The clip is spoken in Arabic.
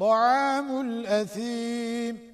طعام الأثيم.